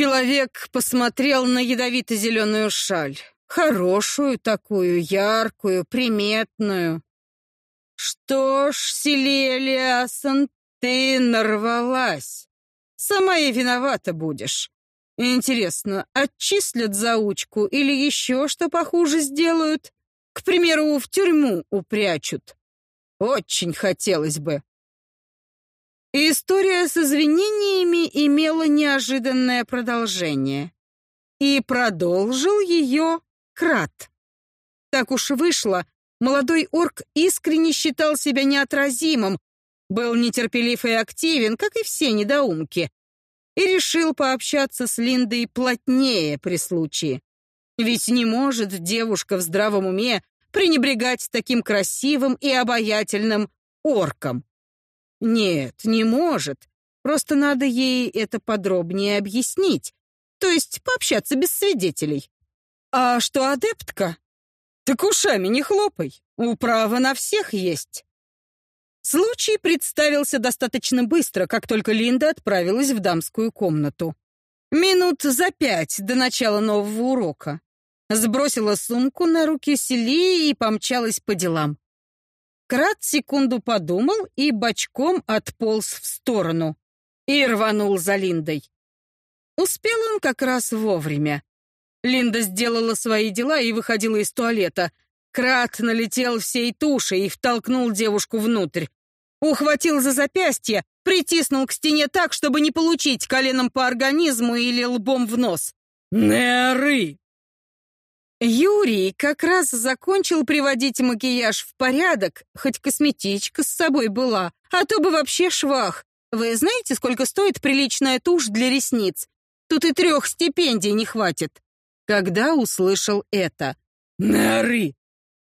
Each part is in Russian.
Человек посмотрел на ядовито-зеленую шаль. Хорошую такую, яркую, приметную. Что ж, Селелиасон, ты нарвалась. Сама и виновата будешь. Интересно, отчислят заучку или еще что похуже сделают? К примеру, в тюрьму упрячут. Очень хотелось бы. История с извинениями имела неожиданное продолжение. И продолжил ее Крат. Так уж вышло, молодой орк искренне считал себя неотразимым, был нетерпелив и активен, как и все недоумки, и решил пообщаться с Линдой плотнее при случае. Ведь не может девушка в здравом уме пренебрегать таким красивым и обаятельным орком. Нет, не может. Просто надо ей это подробнее объяснить. То есть пообщаться без свидетелей. А что адептка? Так ушами не хлопай. Управа на всех есть. Случай представился достаточно быстро, как только Линда отправилась в дамскую комнату. Минут за пять до начала нового урока. Сбросила сумку на руки Селии и помчалась по делам. Крат секунду подумал и бочком отполз в сторону. И рванул за Линдой. Успел он как раз вовремя. Линда сделала свои дела и выходила из туалета. Крат налетел всей тушей и втолкнул девушку внутрь. Ухватил за запястье, притиснул к стене так, чтобы не получить коленом по организму или лбом в нос. «Не Юрий как раз закончил приводить макияж в порядок, хоть косметичка с собой была, а то бы вообще швах. Вы знаете, сколько стоит приличная тушь для ресниц? Тут и трех стипендий не хватит. Когда услышал это. «Нары!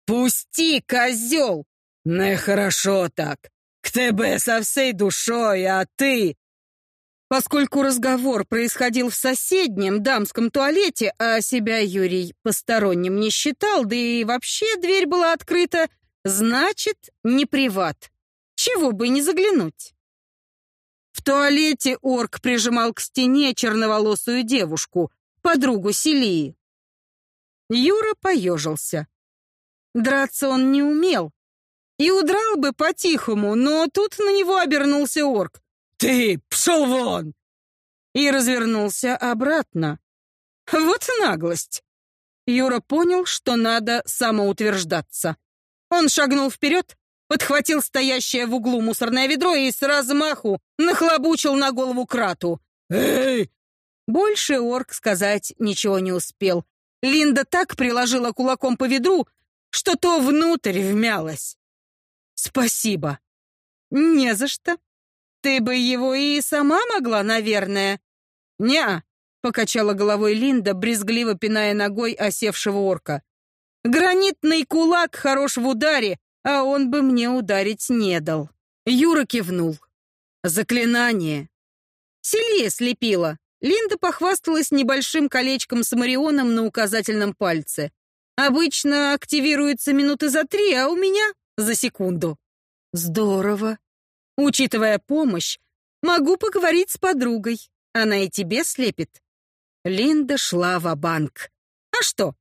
Пусти, козел! Нехорошо так! К тебе со всей душой, а ты...» Поскольку разговор происходил в соседнем дамском туалете, а себя Юрий посторонним не считал, да и вообще дверь была открыта, значит, не приват. Чего бы не заглянуть. В туалете орк прижимал к стене черноволосую девушку, подругу Селии. Юра поежился. Драться он не умел. И удрал бы по-тихому, но тут на него обернулся орк. «Ты, пшел вон!» И развернулся обратно. Вот наглость. Юра понял, что надо самоутверждаться. Он шагнул вперед, подхватил стоящее в углу мусорное ведро и с размаху нахлобучил на голову крату. «Эй!» Больше орк сказать ничего не успел. Линда так приложила кулаком по ведру, что то внутрь вмялось. «Спасибо». «Не за что», ты бы его и сама могла, наверное. Неа, покачала головой Линда, брезгливо пиная ногой осевшего орка. Гранитный кулак хорош в ударе, а он бы мне ударить не дал. Юра кивнул. Заклинание. Селия слепила. Линда похвасталась небольшим колечком с Марионом на указательном пальце. Обычно активируется минуты за три, а у меня за секунду. Здорово. Учитывая помощь, могу поговорить с подругой. Она и тебе слепит. Линда шла в банк А что?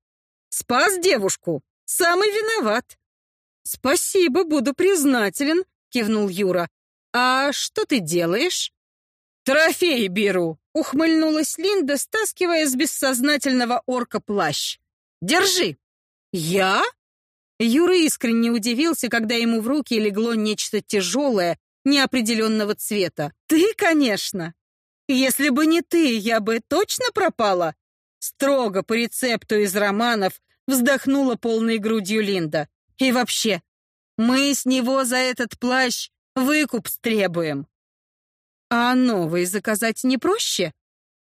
Спас девушку. Самый виноват. Спасибо, буду признателен, кивнул Юра. А что ты делаешь? Трофей беру, ухмыльнулась Линда, стаскивая с бессознательного орка плащ. Держи. Я? Юра искренне удивился, когда ему в руки легло нечто тяжелое, неопределенного цвета. Ты, конечно. Если бы не ты, я бы точно пропала. Строго по рецепту из романов вздохнула полной грудью Линда. И вообще, мы с него за этот плащ выкуп стребуем. А новый заказать не проще?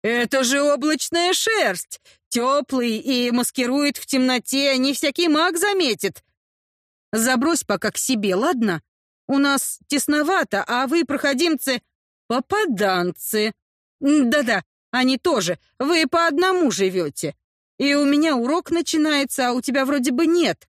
Это же облачная шерсть, теплый и маскирует в темноте, не всякий маг заметит. Забрось пока к себе, ладно? У нас тесновато, а вы, проходимцы, попаданцы. Да-да, они тоже. Вы по одному живете. И у меня урок начинается, а у тебя вроде бы нет.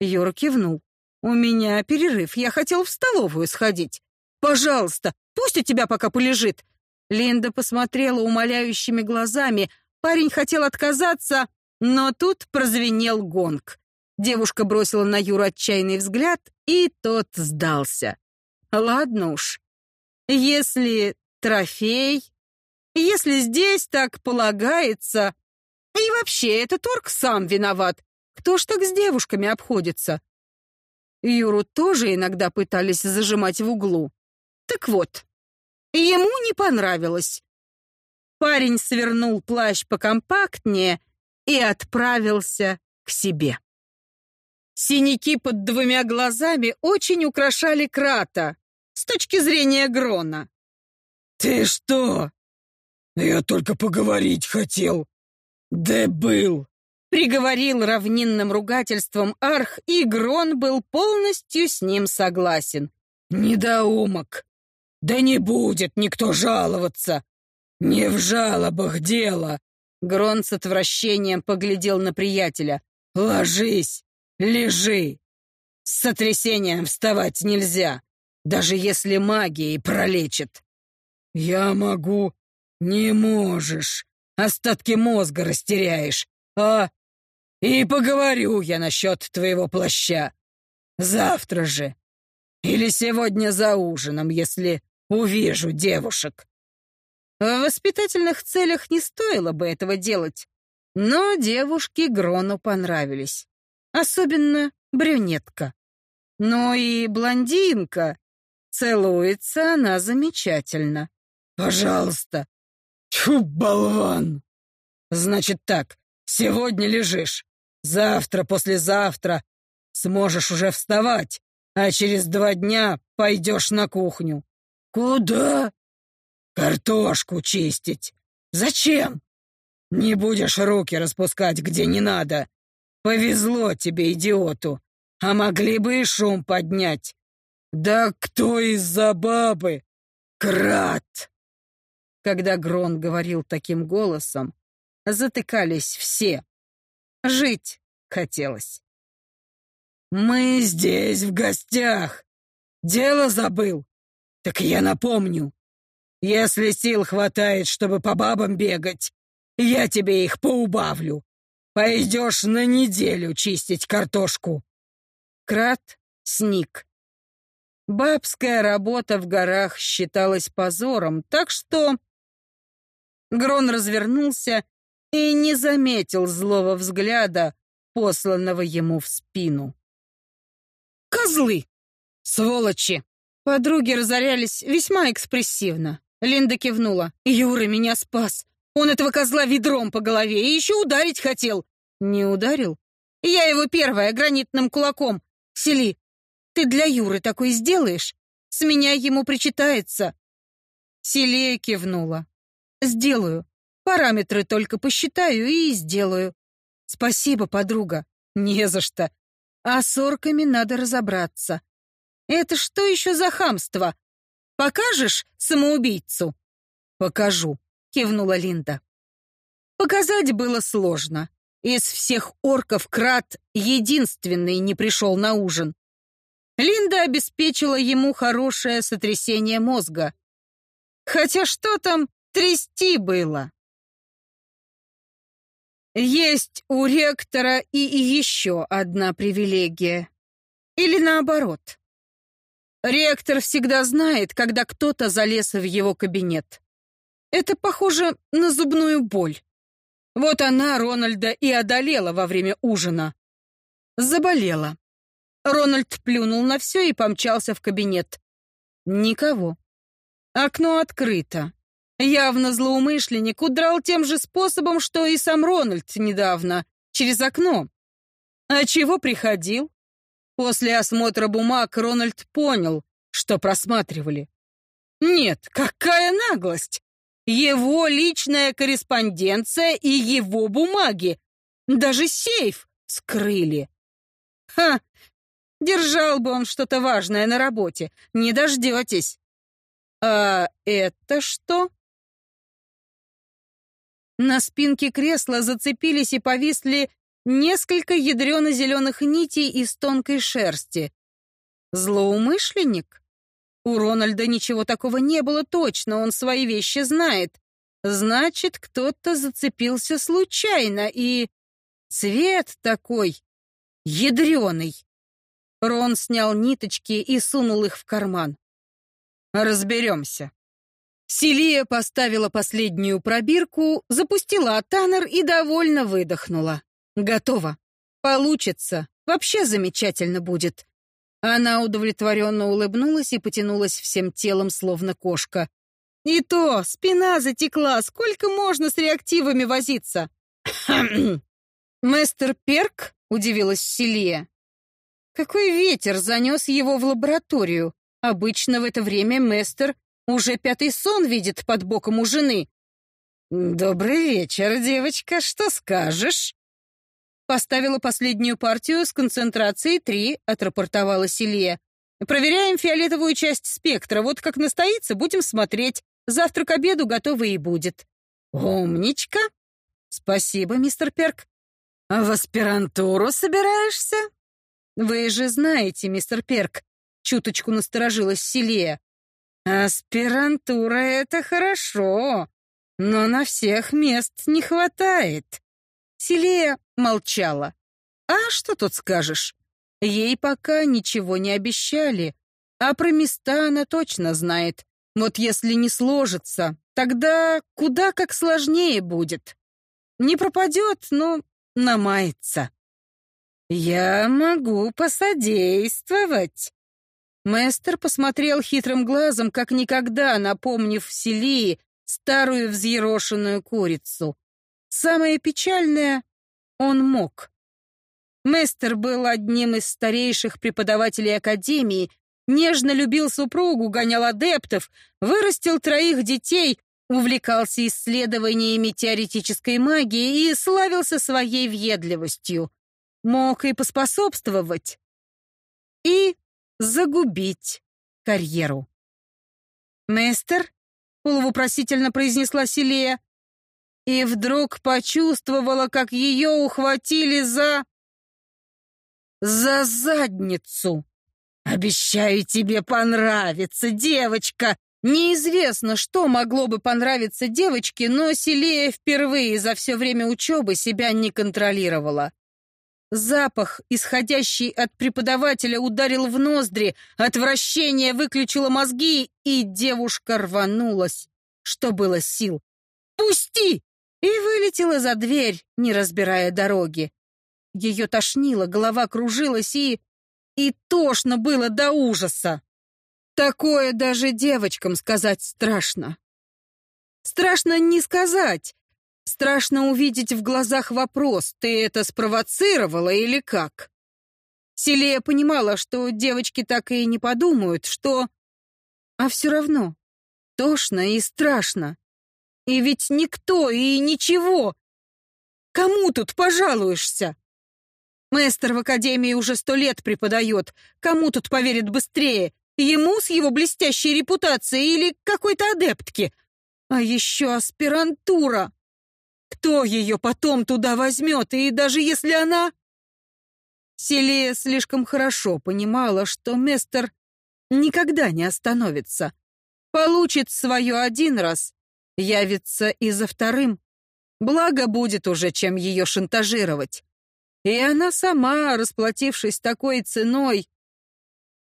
Юра кивнул. У меня перерыв. Я хотел в столовую сходить. Пожалуйста, пусть у тебя пока полежит. Линда посмотрела умоляющими глазами. Парень хотел отказаться, но тут прозвенел гонг. Девушка бросила на Юру отчаянный взгляд, и тот сдался. Ладно уж. Если трофей, если здесь так полагается... И вообще, этот орк сам виноват. Кто ж так с девушками обходится? Юру тоже иногда пытались зажимать в углу. Так вот, ему не понравилось. Парень свернул плащ покомпактнее и отправился к себе. Синяки под двумя глазами очень украшали Крата с точки зрения Грона. «Ты что? Я только поговорить хотел. Да был!» Приговорил равнинным ругательством Арх, и Грон был полностью с ним согласен. «Недоумок! Да не будет никто жаловаться! Не в жалобах дело!» Грон с отвращением поглядел на приятеля. «Ложись! Лежи! С сотрясением вставать нельзя, даже если магией пролечит. Я могу. Не можешь. Остатки мозга растеряешь. А? И поговорю я насчет твоего плаща. Завтра же. Или сегодня за ужином, если увижу девушек. В воспитательных целях не стоило бы этого делать, но девушки Грону понравились. Особенно брюнетка. Но и блондинка. Целуется она замечательно. «Пожалуйста!» «Тьфу, болван!» «Значит так, сегодня лежишь, завтра, послезавтра сможешь уже вставать, а через два дня пойдешь на кухню». «Куда?» «Картошку чистить. Зачем?» «Не будешь руки распускать, где не надо. Повезло тебе, идиоту. А могли бы и шум поднять. Да кто из-за бабы? Крат!» Когда Грон говорил таким голосом, затыкались все. Жить хотелось. «Мы здесь, в гостях. Дело забыл. Так я напомню. Если сил хватает, чтобы по бабам бегать, я тебе их поубавлю. Пойдешь на неделю чистить картошку. Крат сник. Бабская работа в горах считалась позором, так что... Грон развернулся и не заметил злого взгляда, посланного ему в спину. «Козлы! Сволочи!» Подруги разорялись весьма экспрессивно. Линда кивнула. «Юра меня спас. Он этого козла ведром по голове и еще ударить хотел. Не ударил? Я его первая гранитным кулаком. Сели, ты для Юры такой сделаешь? С меня ему причитается. Селия кивнула. Сделаю. Параметры только посчитаю и сделаю. Спасибо, подруга. Не за что. А с орками надо разобраться. Это что еще за хамство? Покажешь самоубийцу? Покажу кивнула Линда. Показать было сложно. Из всех орков Крат единственный не пришел на ужин. Линда обеспечила ему хорошее сотрясение мозга. Хотя что там трясти было? Есть у ректора и еще одна привилегия. Или наоборот. Ректор всегда знает, когда кто-то залез в его кабинет. Это похоже на зубную боль. Вот она Рональда и одолела во время ужина. Заболела. Рональд плюнул на все и помчался в кабинет. Никого. Окно открыто. Явно злоумышленник удрал тем же способом, что и сам Рональд недавно, через окно. А чего приходил? После осмотра бумаг Рональд понял, что просматривали. Нет, какая наглость! Его личная корреспонденция и его бумаги. Даже сейф скрыли. Ха! Держал бы он что-то важное на работе. Не дождетесь. А это что? На спинке кресла зацепились и повисли несколько ядрено-зеленых нитей из тонкой шерсти. Злоумышленник? У Рональда ничего такого не было точно, он свои вещи знает. Значит, кто-то зацепился случайно, и... Цвет такой ядреный. Рон снял ниточки и сунул их в карман. Разберемся. Селия поставила последнюю пробирку, запустила Атанер и довольно выдохнула. Готово. Получится. Вообще замечательно будет. Она удовлетворенно улыбнулась и потянулась всем телом, словно кошка. И то, спина затекла, сколько можно с реактивами возиться? Мистер Перк, удивилась Селия. Какой ветер занес его в лабораторию? Обычно в это время Мистер уже пятый сон видит под боком у жены. «Добрый вечер, девочка, что скажешь?» Поставила последнюю партию с концентрацией 3, отрапортовала Селия. «Проверяем фиолетовую часть спектра. Вот как настоится, будем смотреть. Завтра к обеду готово и будет». «Умничка!» «Спасибо, мистер Перк. А в аспирантуру собираешься?» «Вы же знаете, мистер Перк», — чуточку насторожилась Селия. «Аспирантура — это хорошо, но на всех мест не хватает». Селия молчала. «А что тут скажешь? Ей пока ничего не обещали, а про места она точно знает. Вот если не сложится, тогда куда как сложнее будет. Не пропадет, но намается». «Я могу посодействовать». Мэстер посмотрел хитрым глазом, как никогда, напомнив Селии старую взъерошенную курицу. Самое печальное — он мог. Мэстер был одним из старейших преподавателей Академии, нежно любил супругу, гонял адептов, вырастил троих детей, увлекался исследованиями теоретической магии и славился своей въедливостью мог и поспособствовать, и загубить карьеру. «Мистер?» — полувопросительно произнесла Селия, и вдруг почувствовала, как ее ухватили за... за задницу. «Обещаю тебе понравиться, девочка!» Неизвестно, что могло бы понравиться девочке, но Селия впервые за все время учебы себя не контролировала. Запах, исходящий от преподавателя, ударил в ноздри, отвращение выключило мозги, и девушка рванулась, что было сил. «Пусти!» И вылетела за дверь, не разбирая дороги. Ее тошнило, голова кружилась и... и тошно было до ужаса. Такое даже девочкам сказать страшно. Страшно не сказать, Страшно увидеть в глазах вопрос, ты это спровоцировала или как? Селия понимала, что девочки так и не подумают, что... А все равно тошно и страшно. И ведь никто и ничего. Кому тут пожалуешься? Мэстер в академии уже сто лет преподает. Кому тут поверит быстрее? Ему с его блестящей репутацией или какой-то адептке? А еще аспирантура. Кто ее потом туда возьмет, и даже если она... Селия слишком хорошо понимала, что Местер никогда не остановится. Получит свое один раз, явится и за вторым. Благо будет уже, чем ее шантажировать. И она сама, расплатившись такой ценой,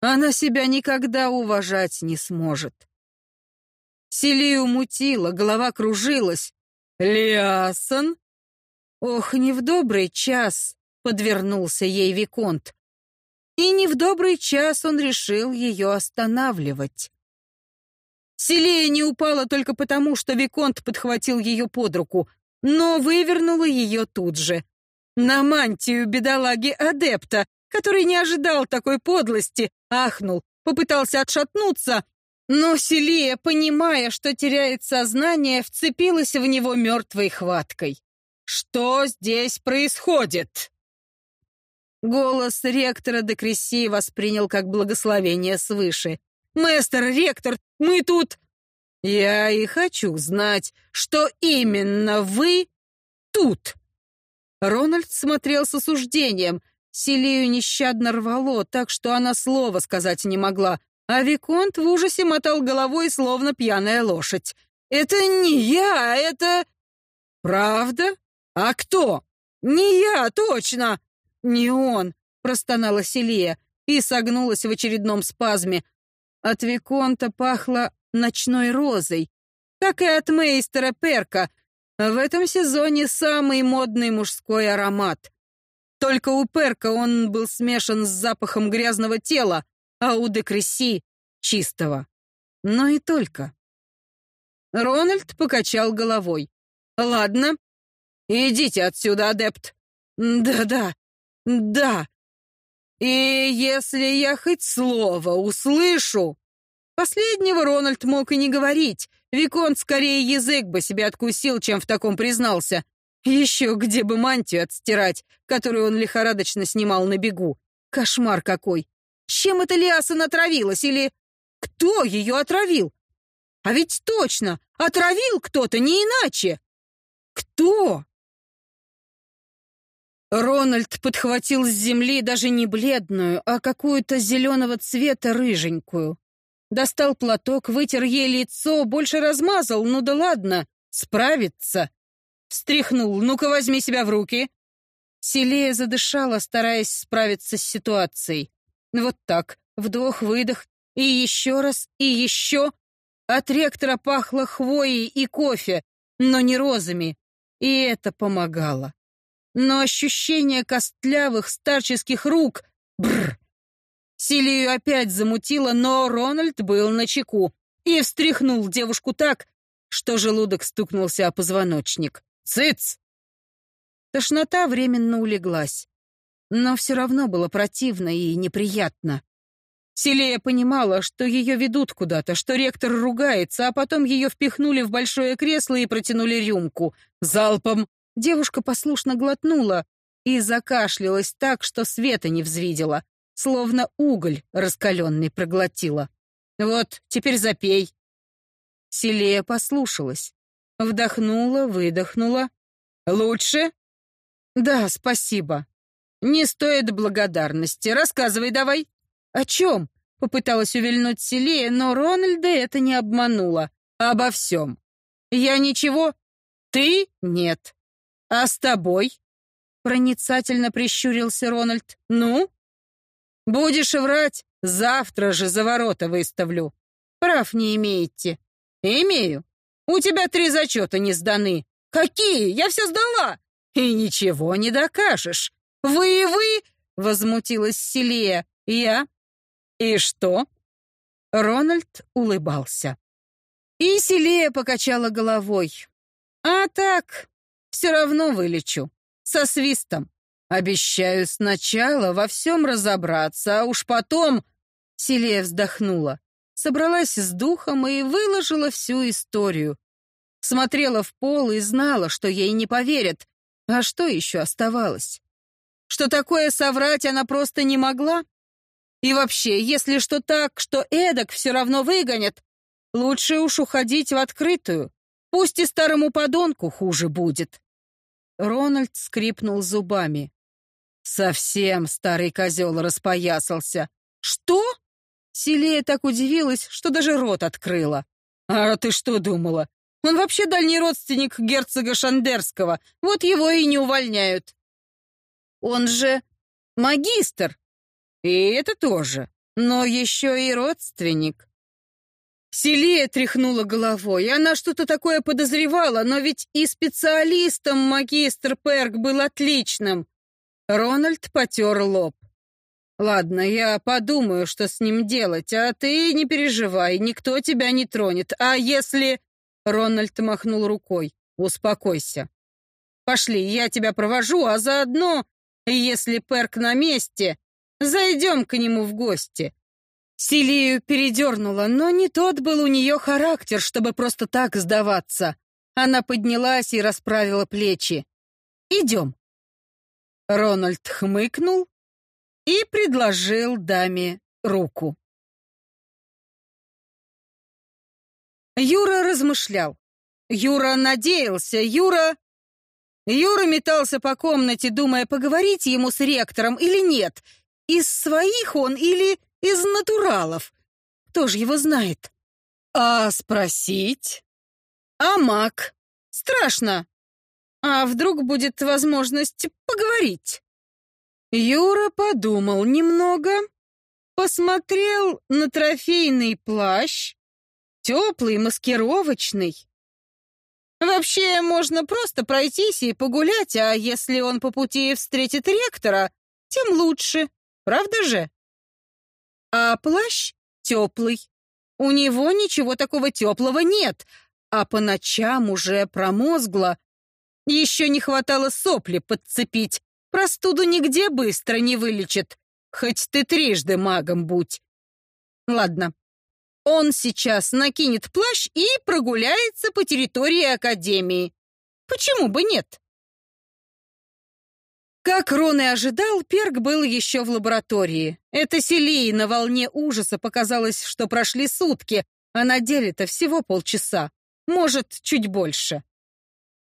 она себя никогда уважать не сможет. Селию мутила, голова кружилась, «Лиасон?» Ох, не в добрый час подвернулся ей Виконт. И не в добрый час он решил ее останавливать. Селия не упала только потому, что Виконт подхватил ее под руку, но вывернула ее тут же. На мантию бедолаги-адепта, который не ожидал такой подлости, ахнул, попытался отшатнуться, но Селия, понимая, что теряет сознание, вцепилась в него мертвой хваткой. «Что здесь происходит?» Голос ректора Декресси воспринял как благословение свыше. «Мэстер, ректор, мы тут...» «Я и хочу знать, что именно вы тут!» Рональд смотрел с осуждением. Селию нещадно рвало, так что она слова сказать не могла. А Виконт в ужасе мотал головой, словно пьяная лошадь. «Это не я, это...» «Правда? А кто?» «Не я, точно!» «Не он!» — простонала Селия и согнулась в очередном спазме. От Виконта пахло ночной розой, как и от мейстера Перка. В этом сезоне самый модный мужской аромат. Только у Перка он был смешан с запахом грязного тела, а у Декреси — чистого. Но и только. Рональд покачал головой. «Ладно, идите отсюда, адепт». «Да-да, да. И если я хоть слово услышу...» Последнего Рональд мог и не говорить. Виконт скорее язык бы себе откусил, чем в таком признался. Еще где бы мантию отстирать, которую он лихорадочно снимал на бегу. Кошмар какой! Чем эта Лиаса натравилась? Или кто ее отравил? А ведь точно, отравил кто-то, не иначе. Кто? Рональд подхватил с земли даже не бледную, а какую-то зеленого цвета рыженькую. Достал платок, вытер ей лицо, больше размазал, ну да ладно, справится. Встряхнул, ну-ка возьми себя в руки. Селея задышала, стараясь справиться с ситуацией. Вот так, вдох-выдох, и еще раз, и еще. От ректора пахло хвоей и кофе, но не розами, и это помогало. Но ощущение костлявых старческих рук... Бррр, Силию опять замутило, но Рональд был на чеку и встряхнул девушку так, что желудок стукнулся о позвоночник. «Цыц!» Тошнота временно улеглась, но все равно было противно и неприятно. Селия понимала, что ее ведут куда-то, что ректор ругается, а потом ее впихнули в большое кресло и протянули рюмку. Залпом девушка послушно глотнула и закашлялась так, что света не взвидела словно уголь раскаленный проглотила. «Вот, теперь запей». Селия послушалась. Вдохнула, выдохнула. «Лучше?» «Да, спасибо. Не стоит благодарности. Рассказывай давай». «О чем?» — попыталась увильнуть Селия, но Рональда это не обманула. «Обо всем. Я ничего? Ты? Нет. А с тобой?» Проницательно прищурился Рональд. «Ну?» Будешь врать, завтра же за ворота выставлю. Прав не имеете. Имею. У тебя три зачета не сданы. Какие? Я все сдала. И ничего не докажешь. Вы и вы, возмутилась Селия. Я. И что? Рональд улыбался. И Селия покачала головой. А так, все равно вылечу. Со свистом. Обещаю сначала во всем разобраться, а уж потом...» Селия вздохнула, собралась с духом и выложила всю историю. Смотрела в пол и знала, что ей не поверят. А что еще оставалось? Что такое соврать она просто не могла? И вообще, если что так, что эдак все равно выгонят, лучше уж уходить в открытую. Пусть и старому подонку хуже будет. Рональд скрипнул зубами. Совсем старый козел распоясался. Что? Селея так удивилась, что даже рот открыла. А ты что думала? Он вообще дальний родственник герцога Шандерского. Вот его и не увольняют. Он же магистр. И это тоже. Но еще и родственник. Селия тряхнула головой. Она что-то такое подозревала, но ведь и специалистом магистр Перк был отличным. Рональд потер лоб. «Ладно, я подумаю, что с ним делать, а ты не переживай, никто тебя не тронет. А если...» Рональд махнул рукой. «Успокойся. Пошли, я тебя провожу, а заодно, если Перк на месте, зайдем к нему в гости». Силию передернула, но не тот был у нее характер, чтобы просто так сдаваться. Она поднялась и расправила плечи. «Идем». Рональд хмыкнул и предложил даме руку. Юра размышлял. Юра надеялся, Юра... Юра метался по комнате, думая, поговорить ему с ректором или нет. Из своих он или из натуралов. кто же его знает? А спросить? А маг? Страшно. А вдруг будет возможность поговорить? Юра подумал немного, посмотрел на трофейный плащ, теплый, маскировочный. Вообще, можно просто пройтись и погулять, а если он по пути встретит ректора, тем лучше, правда же? А плащ теплый. У него ничего такого теплого нет, а по ночам уже промозгло. Еще не хватало сопли подцепить. Простуду нигде быстро не вылечит, хоть ты трижды магом будь. Ладно, он сейчас накинет плащ и прогуляется по территории Академии. Почему бы нет? Как Рон и ожидал, Перк был еще в лаборатории. Это Селии на волне ужаса показалось, что прошли сутки, а на деле-то всего полчаса. Может, чуть больше.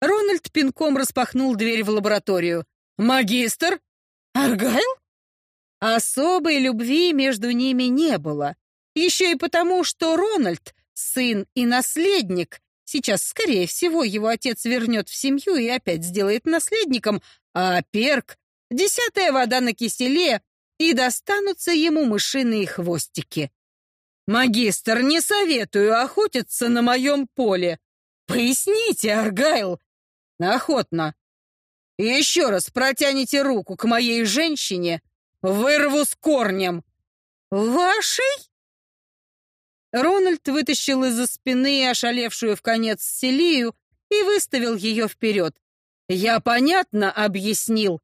Рональд пинком распахнул дверь в лабораторию. «Магистр? Аргайл?» Особой любви между ними не было. Еще и потому, что Рональд, сын и наследник, сейчас, скорее всего, его отец вернет в семью и опять сделает наследником, а Перк — десятая вода на киселе, и достанутся ему мышиные хвостики. «Магистр, не советую охотиться на моем поле. Поясните, Аргайл!» «Охотно. Еще раз протяните руку к моей женщине, вырву с корнем». «Вашей?» Рональд вытащил из-за спины ошалевшую в конец Селию и выставил ее вперед. «Я понятно объяснил».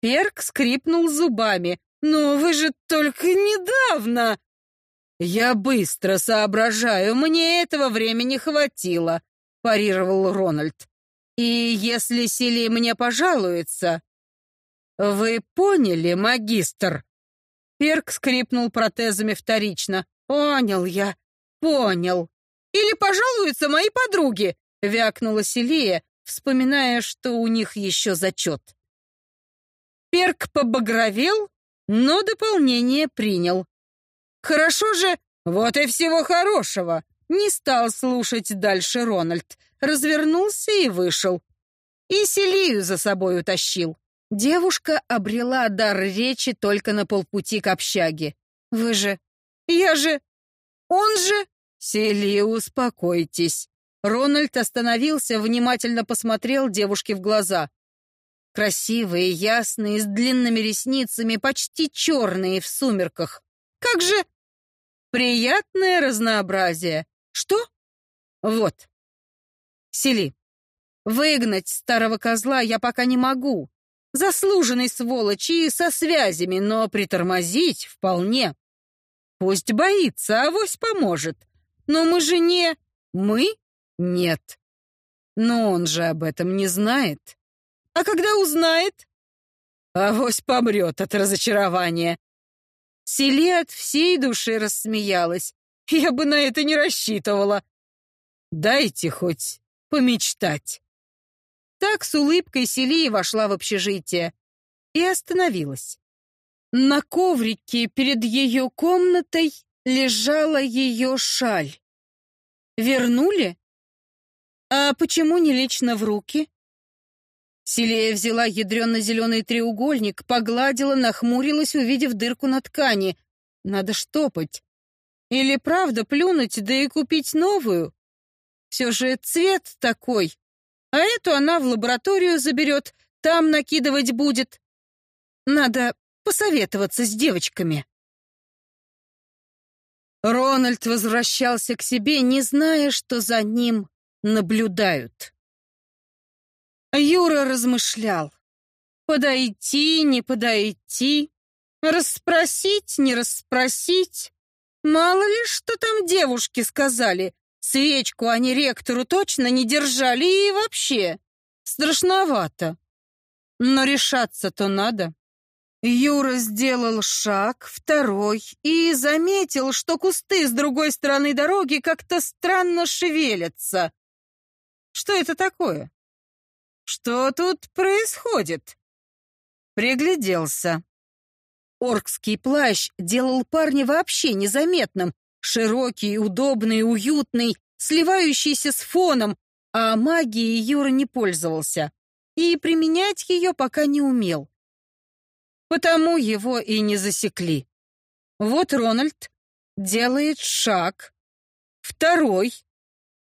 Перк скрипнул зубами. «Но вы же только недавно...» «Я быстро соображаю, мне этого времени хватило», — парировал Рональд. «И если Сели мне пожалуется...» «Вы поняли, магистр?» Перк скрипнул протезами вторично. «Понял я, понял. Или пожалуются мои подруги», — вякнула Селия, вспоминая, что у них еще зачет. Перк побагровел, но дополнение принял. «Хорошо же, вот и всего хорошего!» Не стал слушать дальше Рональд, развернулся и вышел. И Селию за собой утащил. Девушка обрела дар речи только на полпути к общаге. «Вы же я же... Он же...» «Селия, успокойтесь». Рональд остановился, внимательно посмотрел девушке в глаза. Красивые, ясные, с длинными ресницами, почти черные в сумерках. Как же... Приятное разнообразие. Что? Вот. Сели. Выгнать старого козла я пока не могу. Заслуженный сволочь и со связями, но притормозить вполне. Пусть боится, авось поможет. Но мы же не... Мы? Нет. Но он же об этом не знает. А когда узнает? Авось помрет от разочарования. Селе от всей души рассмеялась. Я бы на это не рассчитывала. Дайте хоть помечтать. Так с улыбкой Селия вошла в общежитие и остановилась. На коврике перед ее комнатой лежала ее шаль. Вернули? А почему не лично в руки? Селея взяла ядрено-зеленый треугольник, погладила, нахмурилась, увидев дырку на ткани. Надо штопать. Или правда плюнуть, да и купить новую? Все же цвет такой. А эту она в лабораторию заберет, там накидывать будет. Надо посоветоваться с девочками. Рональд возвращался к себе, не зная, что за ним наблюдают. Юра размышлял. Подойти, не подойти, расспросить, не расспросить. Мало ли, что там девушки сказали. Свечку они ректору точно не держали и вообще. Страшновато. Но решаться-то надо. Юра сделал шаг, второй, и заметил, что кусты с другой стороны дороги как-то странно шевелятся. Что это такое? Что тут происходит? Пригляделся. Оркский плащ делал парня вообще незаметным, Широкий, удобный, уютный, сливающийся с фоном, а магией Юра не пользовался и применять ее пока не умел. Потому его и не засекли. Вот Рональд делает шаг, второй,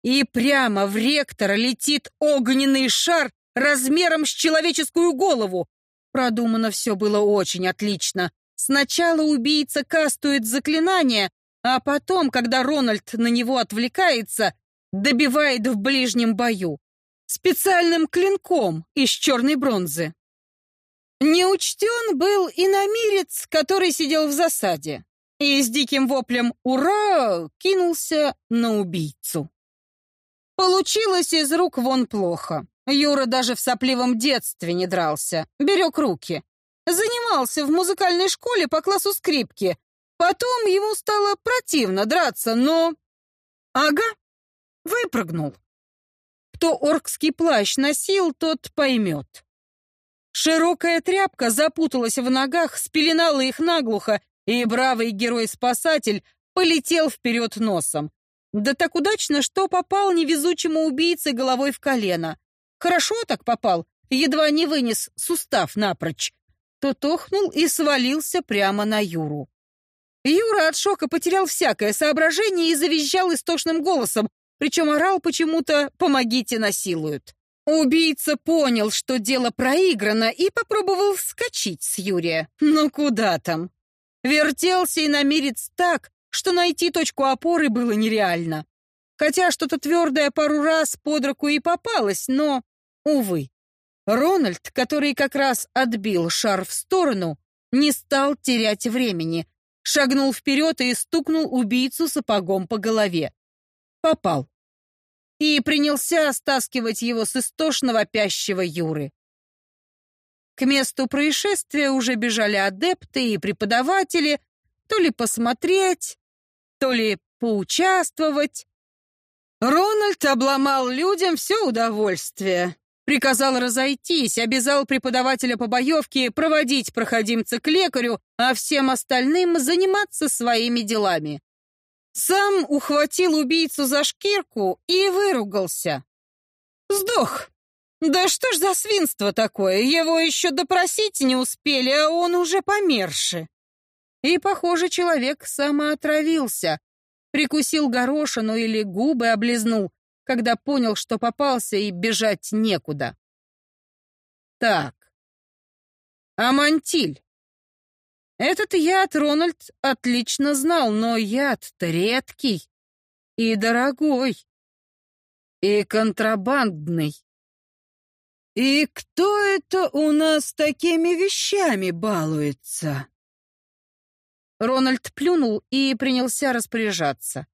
и прямо в ректора летит огненный шар размером с человеческую голову. Продумано все было очень отлично. Сначала убийца кастует заклинание, а потом, когда Рональд на него отвлекается, добивает в ближнем бою. Специальным клинком из черной бронзы. Неучтен был и намирец, который сидел в засаде, и с диким воплем «Ура!» кинулся на убийцу. Получилось из рук вон плохо. Юра даже в сопливом детстве не дрался, берег руки. Занимался в музыкальной школе по классу скрипки. Потом ему стало противно драться, но... Ага, выпрыгнул. Кто оркский плащ носил, тот поймет. Широкая тряпка запуталась в ногах, спеленала их наглухо, и бравый герой-спасатель полетел вперед носом. Да так удачно, что попал невезучему убийце головой в колено. Хорошо так попал, едва не вынес сустав напрочь. Тот охнул и свалился прямо на Юру. Юра от шока потерял всякое соображение и завизжал истошным голосом, причем орал почему-то «помогите, насилуют». Убийца понял, что дело проиграно, и попробовал вскочить с Юрия. Ну куда там? Вертелся и намерец так, что найти точку опоры было нереально. Хотя что-то твердое пару раз под руку и попалось, но, увы. Рональд, который как раз отбил шар в сторону, не стал терять времени, шагнул вперед и стукнул убийцу сапогом по голове. Попал и принялся стаскивать его с истошно вопящего Юры. К месту происшествия уже бежали адепты и преподаватели, то ли посмотреть, то ли поучаствовать. Рональд обломал людям все удовольствие. Приказал разойтись, обязал преподавателя по боевке проводить проходимца к лекарю, а всем остальным заниматься своими делами. Сам ухватил убийцу за шкирку и выругался. Сдох. Да что ж за свинство такое? Его еще допросить не успели, а он уже померши. И, похоже, человек самоотравился. Прикусил горошину или губы облизнул, когда понял, что попался и бежать некуда. Так. Амантиль. Этот яд Рональд отлично знал, но яд-то редкий и дорогой, и контрабандный. И кто это у нас такими вещами балуется? Рональд плюнул и принялся распоряжаться.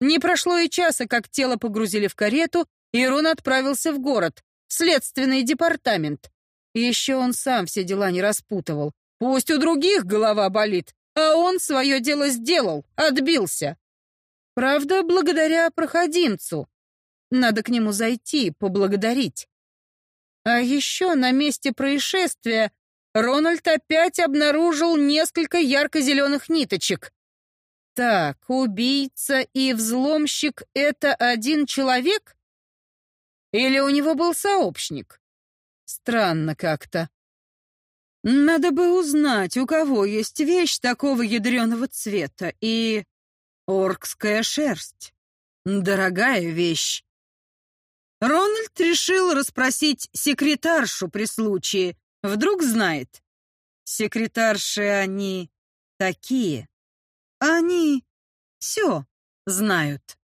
Не прошло и часа, как тело погрузили в карету, и Рон отправился в город, в следственный департамент. Еще он сам все дела не распутывал. Пусть у других голова болит, а он свое дело сделал, отбился. Правда, благодаря проходимцу. Надо к нему зайти, поблагодарить. А еще на месте происшествия Рональд опять обнаружил несколько ярко-зеленых ниточек. Так, убийца и взломщик — это один человек? Или у него был сообщник? Странно как-то. Надо бы узнать, у кого есть вещь такого ядреного цвета и... Оркская шерсть. Дорогая вещь. Рональд решил расспросить секретаршу при случае. Вдруг знает. Секретарши они такие. Они все знают.